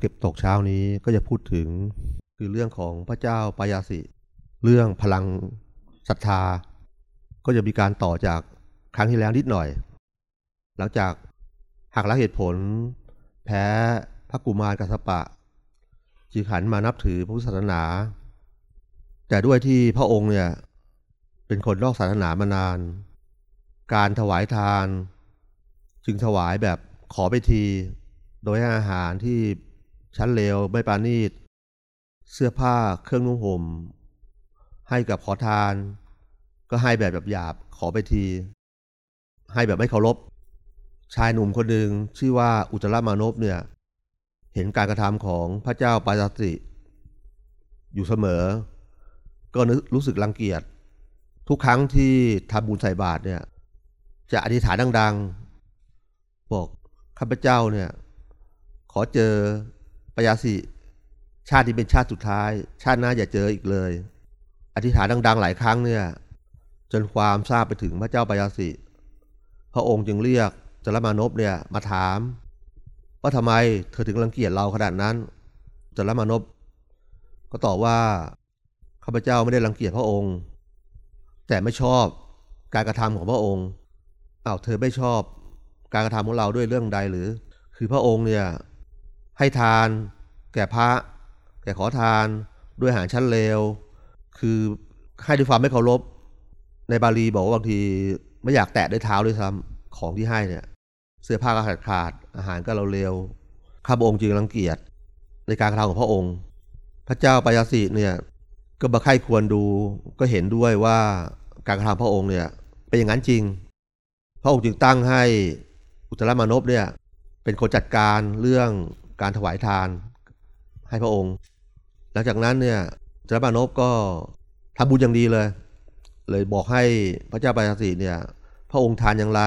เก็บตกเช้านี้ก็จะพูดถึงคือเรื่องของพระเจ้าปายาสิ เรื่องพลังศรัทธา ก็จะมีการต่อจากครั้งที่แล้วนิดหน่อย หลังจากหักล้างเหตุผล แพ้พระกุมารกัสปะ จึงหันมานับถือพระพุทธศาสนา แต่ด้วยที่พระองค์เนี่ยเป็นคนนอกศาสนามานาน การถวายทาน จึงถวายแบบขอไปทีโดยให้อาหารที่ ชั้นเลวไม่ปราณีตเสื้อผ้าเครื่องนุ่งห่ม ให้กับขอทาน ก็ให้แบบแบบหยาบขอไปที ให้แบบไม่เคารพชายหนุ่มคนหนึ่งชื่อว่าอุตรมานพเนี่ย เห็นการกระทำของพระเจ้าปาจติ อยู่เสมอ ก็นึกรู้สึกรังเกียจ ทุกครั้งที่ทำบุญใส่บาตรเนี่ย จะอธิษฐานดัง ๆ บอกข้าพเจ้าเนี่ย ขอเจอ ปยาสิชาติที่เป็นชาติสุดท้าย ชาติหน้าอย่าเจออีกเลย อธิษฐานดัง ๆ หลายครั้งเนี่ย จนความทราบไปถึงพระเจ้าปยาสิพระองค์จึงเรียกจรมานพเนี่ยมาถาม ว่าทำไมเธอถึงรังเกียจเราขนาดนั้นจรมานพก็ตอบว่าข้าพเจ้าไม่ได้รังเกียจพระองค์ แต่ไม่ชอบการกระทำของพระองค์อ้าวเธอไม่ชอบการกระทำของเราด้วยเรื่องใดหรือ คือพระองค์เนี่ย ให้ทาน แก่พระ แก่ขอทาน ด้วยอาหารชั้นเลว คือให้ด้วยความไม่เคารพ ในบาลีบอกว่าบางทีไม่อยากแตะด้วยเท้าด้วยซ้ำของที่ให้เนี่ย เสื้อผ้าก็ขาดขาด อาหารก็เราเร็วข้าพระองค์จึงรังเกียจในการกระทำของพระองค์ พระเจ้าปยาสิเนี่ยก็บัใคร่ควรดูก็เห็นด้วยว่าการกระทำพระองค์เนี่ยเป็นอย่างนั้นจริง พระองค์จึงตั้งให้อุตรมานพเนี่ยเป็นคนจัดการเรื่อง การถวายทานให้พระองค์ หลังจากนั้นเนี่ยอุตรมานพก็ทำบุญอย่างดีเลย เลยบอกให้พระเจ้าปายาสิเนี่ย พระองค์ทานอย่างไร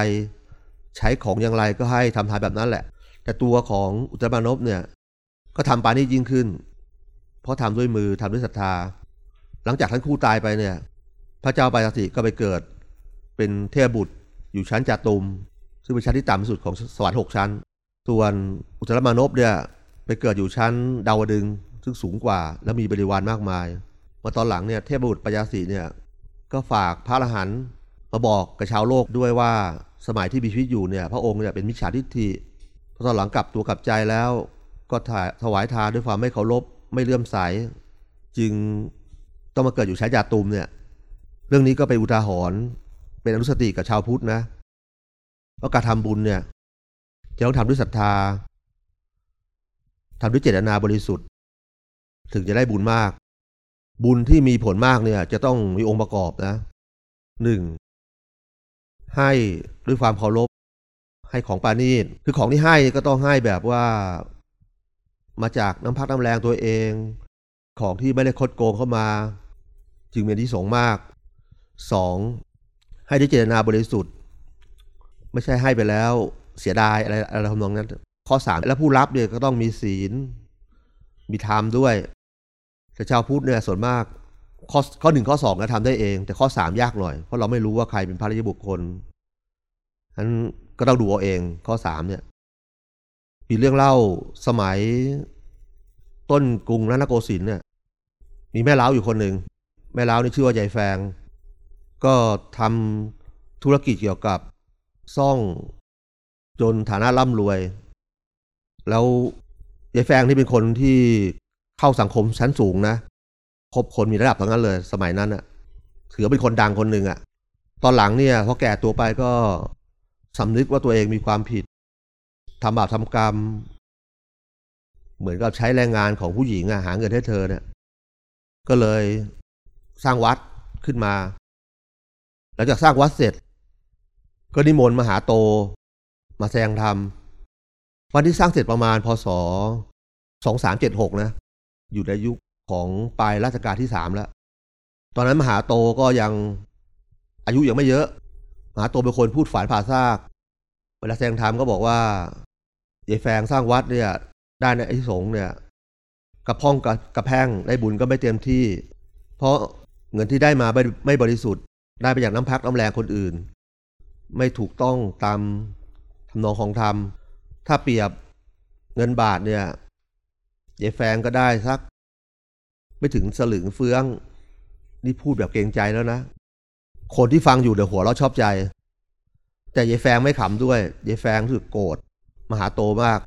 ใช้ของอย่างไรก็ให้ทำทานแบบนั้นแหละ แต่ตัวของอุตรมานพเนี่ย ก็ทำปานี้ยิ่งขึ้น เพราะทำด้วยมือทำด้วยศรัทธา หลังจากท่านคู่ตายไปเนี่ย พระเจ้าปายาสิก็ไปเกิด เป็นเทพบุตรอยู่ชั้นจาตุม ซึ่งเป็นชั้นที่ต่ำที่สุดของสวรรค์หกชั้น ส่วนอุตรมานพเนี่ยไปเกิดอยู่ชั้นดาวดึงซึ่งสูงกว่า และมีบริวารมากมาย มาตอนหลังเนี่ยเทพบุตรปยาสิเนี่ยก็ฝากพระอรหันต์มาบอกกับชาวโลกด้วยว่าสมัยที่มีชีวิตอยู่เนี่ยพระองค์เนี่ยเป็นมิจฉาทิฏฐิพอตอนหลังกลับตัวกลับใจแล้ว ก็ถวายทานด้วยความไม่เคารพไม่เลื่อมใส จึงต้องมาเกิดอยู่ชั้นจาตุมเนี่ยเรื่องนี้ก็เป็นอุทาหรณ์เป็นอนุสติกับชาวพุทธนะว่าการทำบุญเนี่ย จะต้องทำด้วยศรัทธาทำด้วยเจตนาบริสุทธิ์ ถึงจะได้บุญมาก บุญที่มีผลมากเนี่ย จะต้องมีองค์ประกอบนะหนึ่งให้ด้วยความเคารพให้ของปานีตคือของที่ให้ก็ต้องให้แบบว่ามาจากน้ำพักน้ำแรงตัวเอง ของที่ไม่ได้คดโกงเข้ามา จึงมีที่สงมากสองให้ด้วยเจตนาบริสุทธิ์ ไม่ใช่ให้ไปแล้ว เสียดายอะไรอะไรทำนองนั้น ข้อสามแล้วผู้รับเนี่ยก็ต้องมีศีล มีธรรมด้วย แต่ชาวพุทธเนี่ยส่วนมาก ข้อข้อหนึ่งข้อสองนะทำได้เอง แต่ข้อสามยากหน่อย เพราะเราไม่รู้ว่าใครเป็นพระริยบุคคลนั้นก็ต้องดูเอาเองข้อสามเนี่ย มีเรื่องเล่าสมัยต้นกรุงรัตนโกสินทร์เนี่ย มีแม่เล้าอยู่คนหนึ่ง แม่เล้านี่ชื่อว่ายายแฟง ก็ทำธุรกิจเกี่ยวกับซ่อง จนฐานะร่ำรวย แล้วยายแฟงที่เป็นคนที่เข้าสังคมชั้นสูงนะคบคนมีระดับทั้งนั้นเลย สมัยนั้นอะถือเป็นคนดังคนหนึ่งอะตอนหลังเนี่ยพอแก่ตัวไปก็สำนึกว่าตัวเองมีความผิดทำบาปทำกรรม เหมือนกับใช้แรงงานของผู้หญิงอะหาเงินให้เธอเนี่ย ก็เลยสร้างวัดขึ้นมา หลังจากสร้างวัดเสร็จ ก็นิมนต์มหาโต มาแสดงธรรมวันที่สร้างเสร็จประมาณพศสองสามเจ็ดหกนะ อยู่ในยุคของปลายรัชกาลที่สามแล้ว ตอนนั้นมหาโตก็ยังอายุยังไม่เยอะ มหาโตเป็นคนพูดฝานผ่าซาก เวลาแสดงธรรมก็บอกว่ายายแฟงสร้างวัดเนี่ย ได้ในไอ้สงเนี่ยกระพ้องกับกระแพงได้บุญก็ไม่เต็มที่ เพราะเงินที่ได้มาไม่ไม่บริสุทธิ์ ได้ไปจากน้ำพักน้ำแรงคนอื่น ไม่ถูกต้องตาม ทำนองของธรรม ถ้าเปรียบเงินบาทเนี่ยยายแฟงก็ได้สัก ไม่ถึงสลึงเฟือง นี่พูดแบบเกรงใจแล้วนะ คนที่ฟังอยู่เดี๋ยวหัวเราชอบใจ แต่ยายแฟงไม่ขำด้วยยายแฟงรู้สึกโกรธมหาโตมาก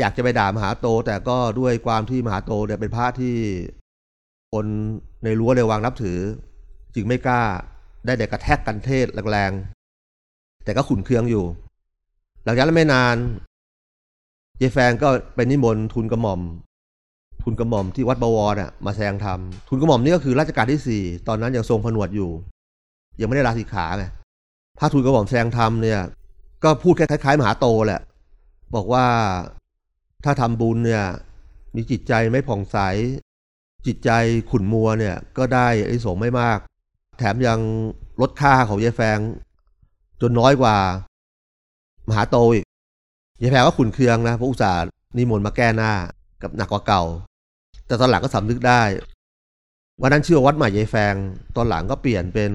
อยากจะไปด่ามหาโต แต่ก็ด้วยความที่มหาโตเนี่ยเป็นพระที่คนในรั้วในวังนับถือ จึงไม่กล้าได้แต่กระแทกกันเทศแรงๆแต่ก็ขุนเคืองอยู่ หลังจากนั้นไม่นานยายแฟงก็ไปนิมนต์ทุนกระหม่อม ทุนกระหม่อมที่วัดบวรน่ะมาแสดงธรรมทุนกระหม่อมนี่ก็คือราชการที่สี่ตอนนั้นยังทรงผนวดอยู่ ยังไม่ได้ลาสิกขาไงพระทุนกระหม่อมแสดงธรรมเนี่ย ก็พูดคล้ายๆมหาโตแหละ บอกว่าถ้าทำบุญเนี่ย มีจิตใจไม่ผ่องใส จิตใจขุ่นมัวเนี่ย ก็ได้ไอ้สงไม่มาก แถมยังลดค่าของยายแฟง จนน้อยกว่า มหาโตอีกยายแพรก็ขุนเคืองนะเพราะอุตส่าห์นิมนต์มาแก้หน้ากับหนักกว่าเก่า แต่ตอนหลังก็สำนึกได้วันนั้นชื่อวัดใหม่ยายแฟง ตอนหลังก็เปลี่ยนเป็น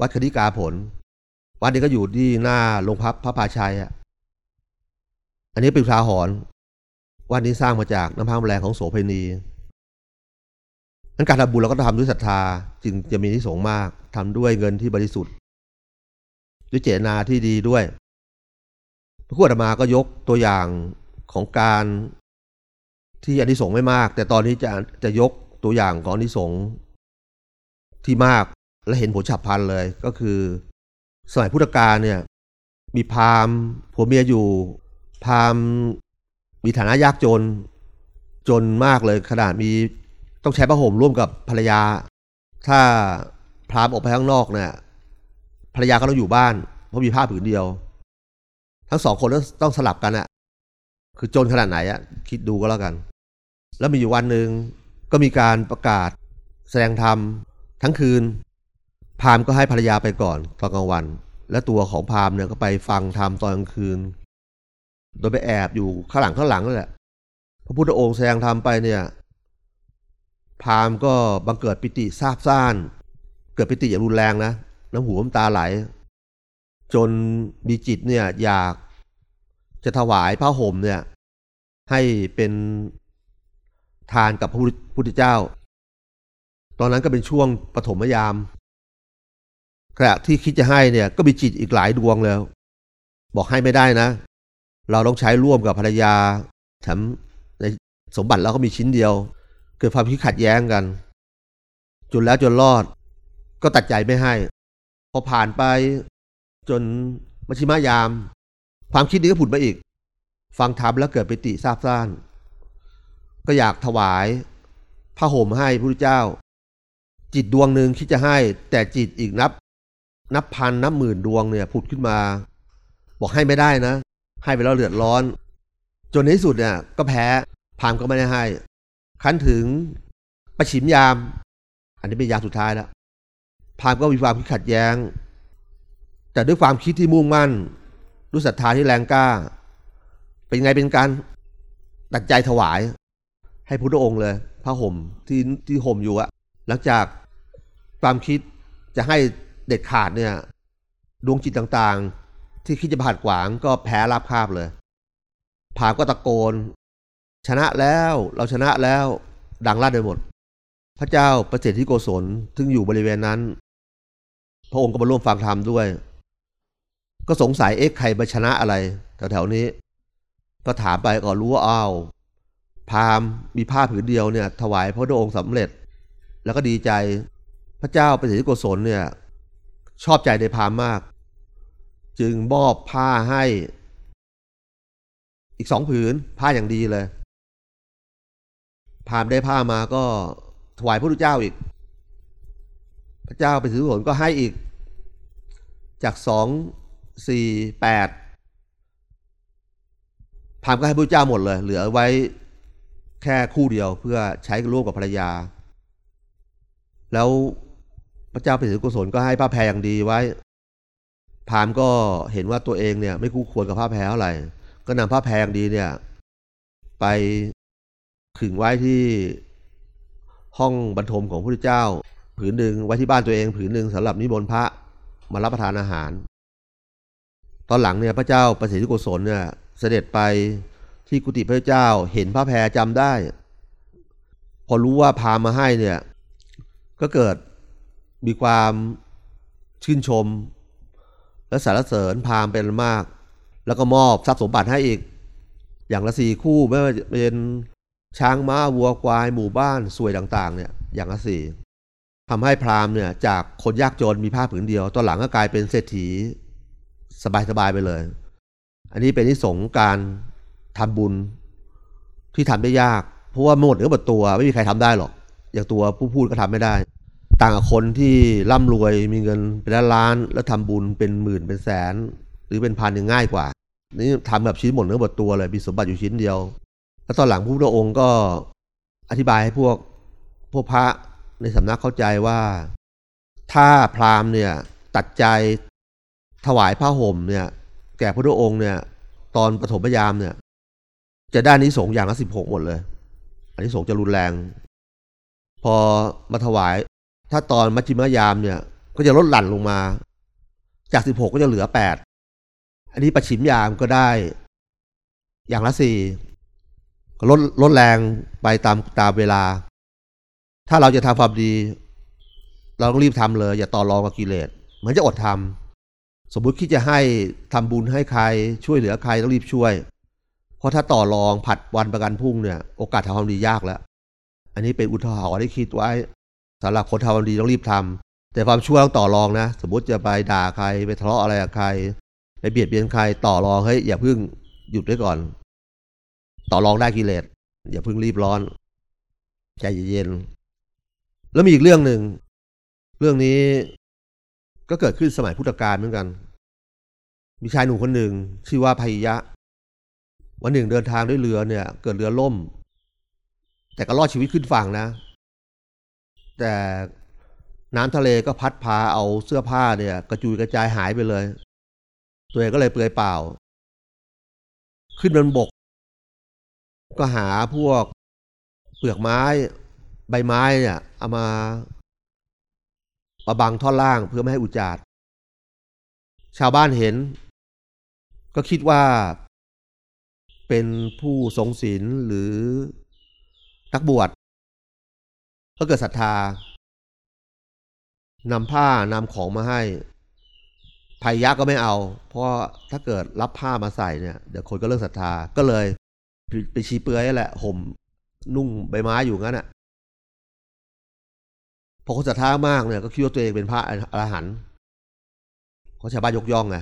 วัดคณิกาผล วัดนี้ก็อยู่ที่หน้าโรงพักพระพาชัยอะ อันนี้เป็นพาหอนวัดนี้สร้างมาจากน้ำพังแรงของโสเพณีนั้นการทำบุญเราก็ทำด้วยศรัทธา จึงจะมีนิสงมากทำด้วยเงินที่บริสุทธิ์ ด้วยเจตนาที่ดีด้วย พระพุทธมาก็ยกตัวอย่างของการที่อนิสงส์ไม่มาก แต่ตอนนี้จะจะยกตัวอย่างของอนิสงส์ที่มากและเห็นผลฉับพลันเลยก็คือ สมัยพุทธกาลเนี่ย มีพราหมณ์ผัวเมียอยู่ พราหมณ์มีฐานะยากจน จนมากเลยขนาดมีต้องใช้ผ้าห่มร่วมกับภรรยา ถ้าพราหมณ์ออกไปข้างนอกเนี่ยภรรยาก็ต้องอยู่บ้าน เพราะมีผ้าผืนเดียว ทั้งสองคนต้องสลับกันอะคือจนขนาดไหนอะคิดดูก็แล้วกัน แล้วมีอยู่วันหนึ่งก็มีการประกาศ แสดงธรรมทั้งคืน พามก็ให้ภรรยาไปก่อนตอนกลางวัน และตัวของพามเนี่ยก็ไปฟังธรรมตอนกลางคืน โดยไปแอบอยู่ข้างหลังข้างหลังนั่นแหละ พระพุทธองค์แสดงธรรมไปเนี่ย พามก็บังเกิดปิติซาบซ่าน เกิดปิติอย่างรุนแรงนะ น้ำหูน้ำตาไหล จนมีจิตเนี่ยอยากจะถวายผ้าห่มเนี่ย ให้เป็นทานกับพระพุทธเจ้า ตอนนั้นก็เป็นช่วงปฐมยามขณะที่คิดจะให้เนี่ยก็มีจิตอีกหลายดวงแล้ว บอกให้ไม่ได้นะ เราต้องใช้ร่วมกับภรรยาแถมในสมบัติเราก็มีชิ้นเดียว เกิดความคิดขัดแย้งกัน จนแล้วจนรอดก็ตัดใจไม่ให้ พอผ่านไป จนมัชิมายาม ความคิดนี้ก็ผุดมาอีก ฟังธรรมแล้วเกิดไปติทราบซ่าน ก็อยากถวายผ้าห่มให้พระพุทธเจ้า จิตดวงหนึ่งคิดจะให้ แต่จิตอีกนับ นับพันนับหมื่นดวงเนี่ยผุดขึ้นมา บอกให้ไม่ได้นะ ให้ไปแล้วเลือดร้อน จนในที่สุดเนี่ย ก็แพ้พามก็ไม่ได้ให้คันถึงประชิมยาม อันนี้เป็นยาสุดท้ายแล้วพามก็มีความขัดแย้ง แต่ด้วยความคิดที่มุ่งมั่นด้วยศรัทธาที่แรงกล้า เป็นไงเป็นการตัดใจถวาย ให้พุทธองค์เลยพระห่มที่ที่ห่มอยู่อะหลังจากความคิดจะให้เด็ดขาดเนี่ยดวงจิตต่างๆ ที่คิดจะผ่านขวางก็แพ้ราบคาบเลยผาก็ตะโกน ชนะแล้วเราชนะแล้วดังลั่นไปหมด พระเจ้าประเสริฐที่โกศลซึ่งอยู่บริเวณนั้น พระองค์ก็มาร่วมฟังธรรมด้วย ก็สงสัยเอ๊ะใครมาชนะอะไรแถวๆนี้ ก็ถามไปก็รู้ว่าอ้าวพราหมณ์มีผ้าผืนเดียวเนี่ย ถวายพระองค์สำเร็จ แล้วก็ดีใจพระเจ้าประสิทธิโกศลเนี่ย ชอบใจในพราหมณ์มาก จึงมอบผ้าให้ อีกสองผืนผ้าอย่างดีเลยพราหมณ์ได้ผ้ามาก็ถวายพระพุทธเจ้าอีก พระเจ้าประสิทธิโกศลก็ให้อีก จากสอง สี่แปดพามก็ให้พระเจ้าหมดเลย เหลือไว้แค่คู่เดียวเพื่อใช้ร่วมกับภรรยา แล้วพระเจ้าเป็นสิกุศลก็ให้ผ้าแพรอย่างดีไว้ พามก็เห็นว่าตัวเองเนี่ย ไม่คู่ควรกับผ้าแพรเท่าไหร่ ก็นำผ้าแพรอย่างดีเนี่ย ไปขึงไว้ที่ห้องบรรทมของพระเจ้า ผืนหนึ่งไว้ที่บ้านตัวเอง ผืนหนึ่งสำหรับนิมนต์พระมารับประทานอาหาร ตอนหลังเนี่ยพระเจ้าประสิทธิโกศลเนี่ยเสด็จไปที่กุฏิพระเจ้าเห็นพระแพรจำได้ พอรู้ว่าพามาให้เนี่ยก็เกิดมีความชื่นชม และสรรเสริญพามเป็นมาก แล้วก็มอบทรัพย์สมบัติให้อีก อย่างละสี่คู่ไม่ว่าจะเป็นช้างม้าวัวควายหมู่บ้านสวยต่าง ๆ เนี่ยอย่างละสี่ทำให้พราหมณ์เนี่ยจากคนยากจนมีผ้าผืนเดียว ตอนหลังก็กลายเป็นเศรษฐี สบายๆไปเลย อันนี้เป็นนิสงการทำบุญที่ทำได้ยาก เพราะว่าหมดเนื้อหมดตัวไม่มีใครทำได้หรอก อย่างตัวผู้พูดก็ทำไม่ได้ ต่างกับคนที่ร่ำรวยมีเงินเป็นล้านแล้วทำบุญเป็นหมื่นเป็นแสน หรือเป็นพันยังง่ายกว่า นี่ทำแบบชิ้นหมดเนื้อหมดตัวเลยมีสมบัติอยู่ชิ้นเดียว แล้วตอนหลังพระพุทธองค์ก็อธิบายให้พวกพวกพระในสำนักเข้าใจว่า ถ้าพราหมณ์เนี่ยตัดใจ ถวายผ้าห่มเนี่ย แก่พระพุทธองค์เนี่ย ตอนปฐมยามเนี่ย จะได้นิสงส์อย่างละสิบหกหมดเลย อันนี้สงจะรุนแรง พอมาถวาย ถ้าตอนมัชฌิมยามเนี่ย ก็จะลดหลั่นลงมา จากสิบหกก็จะเหลือแปดอันนี้ประชิมยามก็ได้ อย่างละสี่ลดลดแรงไปตามตามเวลา ถ้าเราจะทำความดี เราต้องรีบทำเลย อย่าต่อรองกับกิเลสเหมือนจะอดทำ สมมุติคิดจะให้ทำบุญให้ใครช่วยเหลือใครต้องรีบช่วย เพราะถ้าต่อรองผัดวันประกันพรุ่งเนี่ยโอกาสทำความดียากแล้ว อันนี้เป็นอุทาหรณ์ที่คิดไว้สำหรับคนทำความดีต้องรีบทำแต่ความชั่วต้องต่อรองนะ สมมติจะไปด่าใครไปทะเลาะอะไรกับใครไปเบียดเบียนใครต่อรองเฮ้ยอย่าเพึ่งหยุดไว้ก่อน ต่อรองได้กิเลสอย่าเพึ่งรีบร้อนใจเย็นแล้วมีอีกเรื่องหนึ่งเรื่องนี้ ก็เกิดขึ้นสมัยพุทธกาลเหมือนกัน มีชายหนุ่มคนหนึ่ง ชื่อว่าพายะ วันหนึ่งเดินทางด้วยเรือเนี่ย เกิดเรือล่ม แต่ก็รอดชีวิตขึ้นฝั่งนะ แต่น้ำทะเลก็พัดพาเอาเสื้อผ้าเนี่ย กระจุยกระจายหายไปเลย ตัวเองก็เลยเปลือยเปล่า ขึ้นบนบก ก็หาพวกเปลือกไม้ ใบไม้เนี่ยเอามา มาบังท่อนล่างเพื่อไม่ให้อุจจาดชาวบ้านเห็น ก็คิดว่า เป็นผู้ทรงศีลหรือนักบวชก็เกิดศรัทธานำผ้านำของมาให้ภัยยะก็ไม่เอา เพราะถ้าเกิดรับผ้ามาใส่เนี่ยเดี๋ยวคนก็เลิกศรัทธาก็เลย ไปชี้เปลือยแหละห่มนุ่งใบไม้อยู่งั้นอะ พอคนศรัทธามากเนี่ยก็คิดว่าตัวเองเป็นพระอรหันต์เขาชาวบ้านยกย่องไง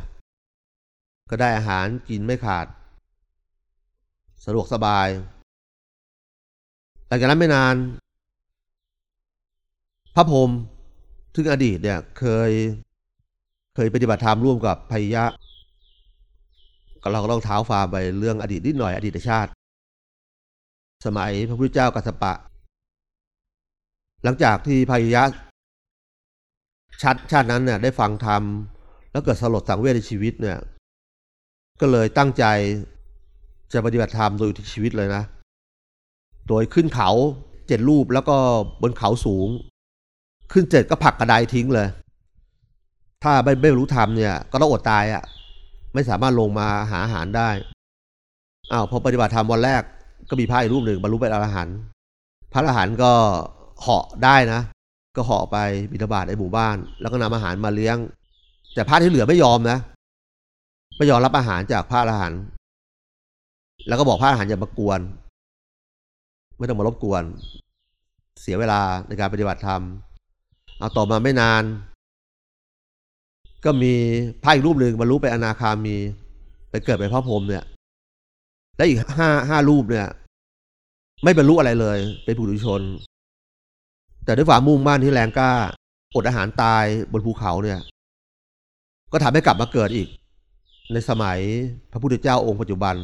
ก็ได้อาหารกินไม่ขาด สะดวกสบายหลังจากนั้นไม่นาน พระพรหมซึ่งอดีตเนี่ย เคย เคยปฏิบัติธรรมร่วมกับพยะก็เราก็ต้องเท้าฟาไปเรื่องอดีตนิดหน่อยอดีตชาติ สมัยพระพุทธเจ้ากัสสปะ หลังจากที่พายยะชัดชาตินั้นเนี่ยได้ฟังธรรม แล้วเกิดสลดสังเวชในชีวิตเนี่ย ก็เลยตั้งใจจะปฏิบัติธรรมโดยที่ชีวิตเลยนะ โดยขึ้นเขาเจ็ดรูปแล้วก็บนเขาสูง ขึ้นเจ็ดก็ผักกระไดทิ้งเลย ถ้าไม่ไม่รู้ธรรมเนี่ย ก็ต้องอดตายอะ่ะ ไม่สามารถลงมาหาอาหารได้อ้าวพอปฏิบัติธรรมวันแรกก็มีพระอีกรูปหนึ่งบรรลุเป็นอรหันต์พระอรหันต์ก็ เหาะได้นะ ก็เหาะไปบิณฑบาตในหมู่บ้าน แล้วก็นำอาหารมาเลี้ยง แต่พระที่เหลือไม่ยอมนะไม่ยอมรับอาหารจากพระอรหันต์แล้วก็บอกพระอรหันต์อย่ามากวน ไม่ต้องมารบกวน เสียเวลาในการปฏิบัติธรรมเอาต่อมาไม่นาน ก็มีพระอีกรูปหนึ่งบรรลุไปอนาคามี ไปเกิดเป็นพระพรหมเนี่ย และอีกห้าห้ารูปเนี่ย ไม่บรรลุอะไรเลย เป็นผู้ดุชน แต่ด้วยความมุ่งมั่นที่แรงกล้าอดอาหารตายบนภูเขาเนี่ย ก็ทำให้กลับมาเกิดอีก ในสมัยพระพุทธเจ้าองค์ปัจจุบัน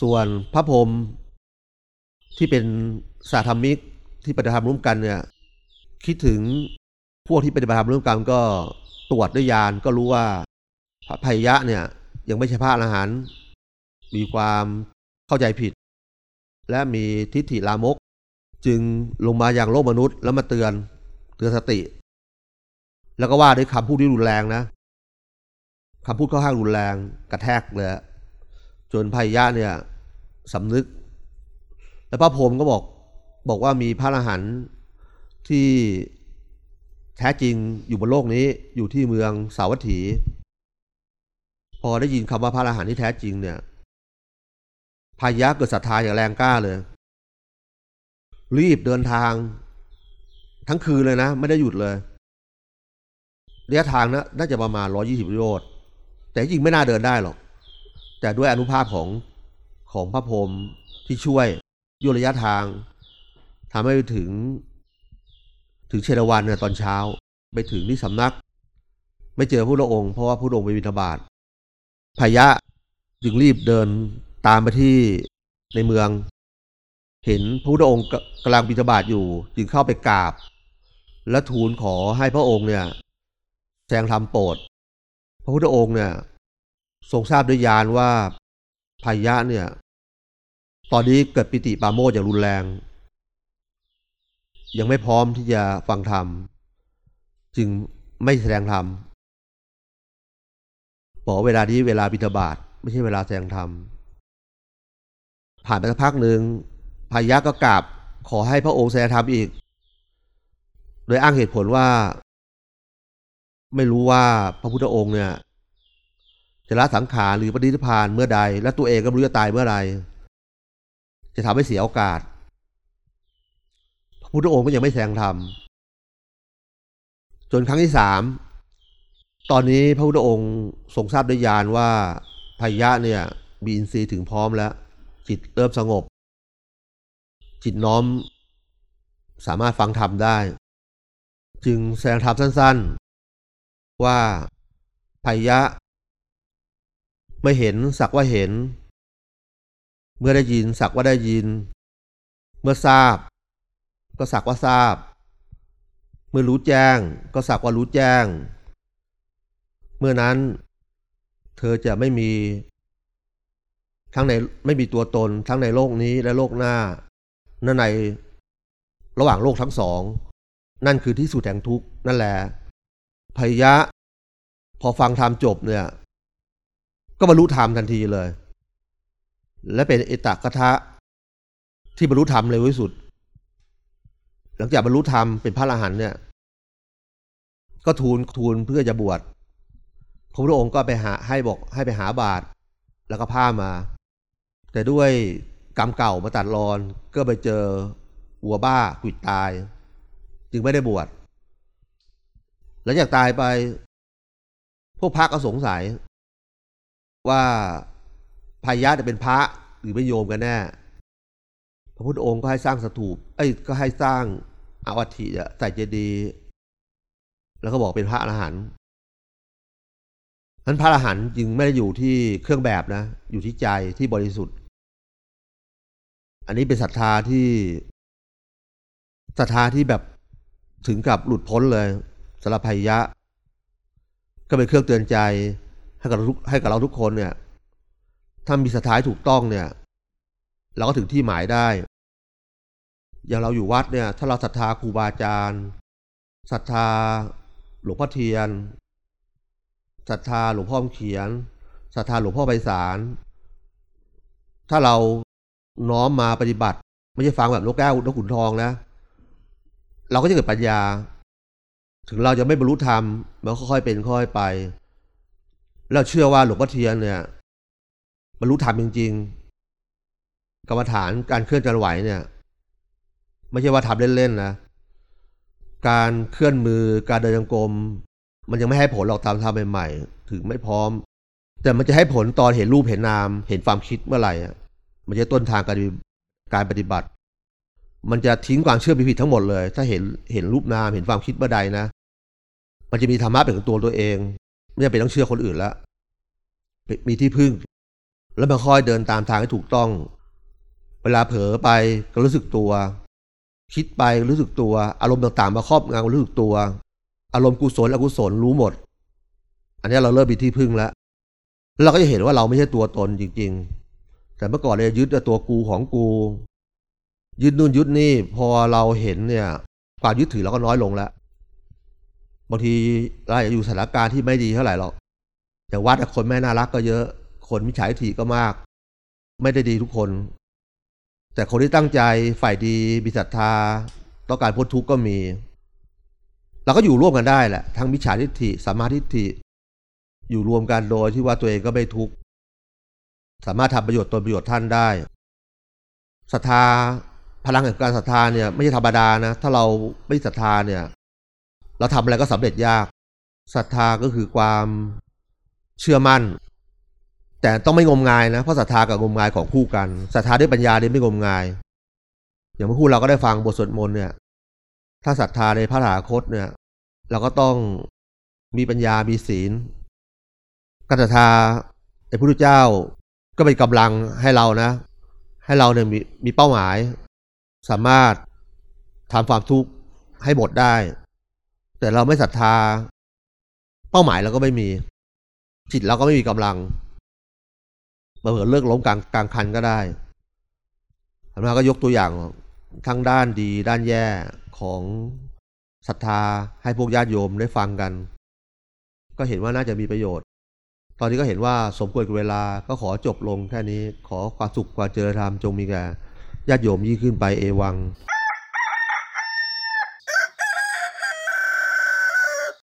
ส่วนพระพรหมที่เป็นสาธรรมิกที่ปฏิบัติธรรมร่วมกันเนี่ย คิดถึงพวกที่ปฏิบัติธรรมร่วมกันก็ตรวจด้วยยานก็รู้ว่าพระพยะเนี่ย ยังไม่ใช่พระอรหันต์มีความเข้าใจผิด และมีทิฏฐิลามก จึงลงมาอย่างโลกมนุษย์แล้วมาเตือนเตือนสติ แล้วก็ว่าด้วยคำพูดที่รุนแรงนะคำพูดค่อนข้างรุนแรงกระแทกเลยจนพายะเนี่ยสำนึก แล้วพระพรหมก็บอกบอกว่ามีพระอรหันต์ที่แท้จริงอยู่บนโลกนี้อยู่ที่เมืองสาวัตถี พอได้ยินคำว่าพระอรหันต์ที่แท้จริงเนี่ยพายะเกิดศรัทธาอย่างแรงกล้าเลย รีบเดินทาง ทั้งคืนเลยนะ ไม่ได้หยุดเลยระยะทางนะน่าจะประมาณร้อยี่สิบโยชน์แต่จริงไม่น่าเดินได้หรอก แต่ด้วยอนุภาพของของพระพรหมที่ช่วยย่นระยะทางทำให้ไปถึง ถึงเชรวันเนี่ยตอนเช้า ไปถึงที่สำนัก ไม่เจอพระองค์เพราะว่าพระองค์ไปบิณฑบาตพายะจึงรีบเดินตามไปที่ในเมือง เห็นพระพุทธองค์กำลังบิณฑบาตอยู่ จึงเข้าไปกราบ และทูลขอให้พระองค์เนี่ยแสดงธรรมโปรดพระพุทธองค์เนี่ย ทรงทราบด้วยญาณว่าพายะเนี่ย ตอนนี้เกิดปิติปาโมดอย่างรุนแรง ยังไม่พร้อมที่จะฟังธรรม จึงไม่แสดงธรรมบอกเวลานี้เวลาบิณฑบาตไม่ใช่เวลาแสดงธรรมผ่านไปสักพักหนึ่ง พายะก็กราบขอให้พระองค์แสดงธรรมอีก โดยอ้างเหตุผลว่า ไม่รู้ว่าพระพุทธองค์เนี่ยจะละสังขารหรือปฏิทิพานเมื่อใด และตัวเองก็ไม่รู้จะตายเมื่อไรจะทำให้เสียโอกาส พระพุทธองค์ก็ยังไม่แสดงธรรมจนครั้งที่สามตอนนี้พระพุทธองค์ทรงทราบด้วยญาณว่าพายะเนี่ยมีอินทรีย์ถึงพร้อมแล้ว จิตเริ่มสงบ จิตน้อม สามารถฟังธรรมได้ จึงแสดงธรรมสั้น ๆ ว่าพายะ ไม่เห็นสักว่าเห็น เมื่อได้ยินสักว่าได้ยิน เมื่อทราบ ก็สักว่าทราบ เมื่อรู้แจ้ง ก็สักว่ารู้แจ้ง เมื่อนั้น เธอจะไม่มีทั้งในไม่มีตัวตนทั้งในโลกนี้และโลกหน้า นั่นในระหว่างโลกทั้งสอง นั่นคือที่สุดแห่งทุกข์นั่นแหละพยะ พอฟังธรรมจบเนี่ย ก็บรรลุธรรมทันทีเลย และเป็นเอตกทะที่บรรลุธรรมเร็วที่สุด หลังจากบรรลุธรรมเป็นพระอรหันต์เนี่ย ก็ทูลทูลเพื่อจะบวชพระพุทธองค์ก็ไปหาให้บอกให้ไปหาบาตรแล้วก็ผ้ามา แต่ด้วย กรรมเก่ามาตัดรอน ก็ไปเจอวัวบ้ากุดตาย จึงไม่ได้บวชหลังจากตายไป พวกพระก็สงสัย ว่าพายะจะเป็นพระหรือเป็นโยมกันแน่ พระพุทธองค์ก็ให้สร้างสถูป เอ้ยก็ให้สร้างอาวัติใส่เจดีย์แล้วก็บอกเป็นพระอรหันต์นั้นพระอรหันต์จึงไม่ได้อยู่ที่เครื่องแบบนะ อยู่ที่ใจที่บริสุทธิ์ อันนี้เป็นศรัทธาที่ศรัทธาที่แบบถึงกับหลุดพ้นเลยสำหรับภัยยะ ก็เป็นเครื่องเตือนใจให้กับทุกให้กับเราทุกคนเนี่ย ถ้ามีศรัทธาถูกต้องเนี่ย เราก็ถึงที่หมายได้ อย่างเราอยู่วัดเนี่ย ถ้าเราศรัทธาครูบาอาจารย์ศรัทธาหลวงพ่อเทียนศรัทธาหลวงพ่อเขียนศรัทธาหลวงพ่อไพศาลถ้าเรา น้อมมาปฏิบัติ ไม่ใช่ฟังแบบนกแก้วนกขุนทองนะ เราก็จะเกิดปัญญา ถึงเราจะไม่บรรลุธรรมมันค่อยๆเป็นค่อยไปเราเชื่อว่าหลวงพ่อเทียนเนี่ยบรรลุธรรมจริง ๆ กรรมฐานการเคลื่อนการไหวเนี่ย ไม่ใช่ว่าทำเล่นๆนะการเคลื่อนมือการเดินยังกรมมันยังไม่ให้ผลหรอกตามทำใหม่ๆถึงไม่พร้อม แต่มันจะให้ผลตอนเห็นรูปเห็นนาม เห็นความคิดเมื่อไหร่อะ มันจะต้นทางการการปฏิบัติ มันจะทิ้งความเชื่อผิดๆทั้งหมดเลย ถ้าเห็นเห็นรูปนามเห็นความคิดเมื่อใดนะ มันจะมีธรรมะเป็นของตัวตัวเอง ไม่จำเป็นต้องเชื่อคนอื่นแล้วมีที่พึ่ง แล้วมันค่อยเดินตามทางให้ถูกต้อง เวลาเผลอไปก็รู้สึกตัว คิดไปรู้สึกตัว อารมณ์ต่างๆ มาครอบงำรู้สึกตัว อารมณ์กุศลอกุศลรู้หมด อันนี้เราเริ่มมีที่พึ่งแล้วแล้วเราก็จะเห็นว่าเราไม่ใช่ตัวตนจริงๆ แต่เมื่อก่อนเรายึดตัวกูของกูยึดนู่นยึดนี่พอเราเห็นเนี่ยความยึดถือเราก็น้อยลงแล้วบางทีเราอยู่สถานการณ์ที่ไม่ดีเท่าไหร่หรอกอย่างวัดคนไม่น่ารักก็เยอะ คนมิจฉาทิฏฐิก็มาก ไม่ได้ดีทุกคน แต่คนที่ตั้งใจฝ่ายดีมีศรัทธาต้องการพ้นทุกข์ก็มีเราก็อยู่ร่วมกันได้แหละทั้งมิจฉาทิฏฐิสัมมาทิฏฐิอยู่รวมกันโดยที่ว่าตัวเองก็ไม่ทุกข์ สามารถทำประโยชน์ตนประโยชน์ท่านได้ศรัทธาพลังแห่งการศรัทธาเนี่ยไม่ใช่ธรรมดานะ ถ้าเราไม่ศรัทธาเนี่ย เราทำอะไรก็สำเร็จยากศรัทธาก็คือความเชื่อมั่น แต่ต้องไม่งมงายนะเพราะศรัทธากับงมงายของคู่กันศรัทธาด้วยปัญญาเนี่ยไม่งมงาย อย่างเมื่อคู่เราก็ได้ฟังบทสวดมนต์เนี่ย ถ้าศรัทธาในพระถาคตเนี่ย เราก็ต้องมีปัญญามีศีลการศรัทธาไอ้พระพุทธเจ้า ก็เป็นกำลังให้เรานะ ให้เราเนี่ยมีมีเป้าหมาย สามารถทำความทุกข์ให้หมดได้ แต่เราไม่ศรัทธา เป้าหมายเราก็ไม่มี จิตเราก็ไม่มีกำลังเผื่อเลิกล้มกลางกลางคันก็ได้ธรรมาก็ยกตัวอย่างทั้งด้านดีด้านแย่ของศรัทธาให้พวกญาติโยมได้ฟังกัน ก็เห็นว่าน่าจะมีประโยชน์ ตอนนี้ก็เห็นว่าสมควรกับเวลาก็ขอจบลงแค่นี้ขอความสุขความเจริญธรรมจงมีแก่ญาติโยมยิ่งขึ้นไปเอวัง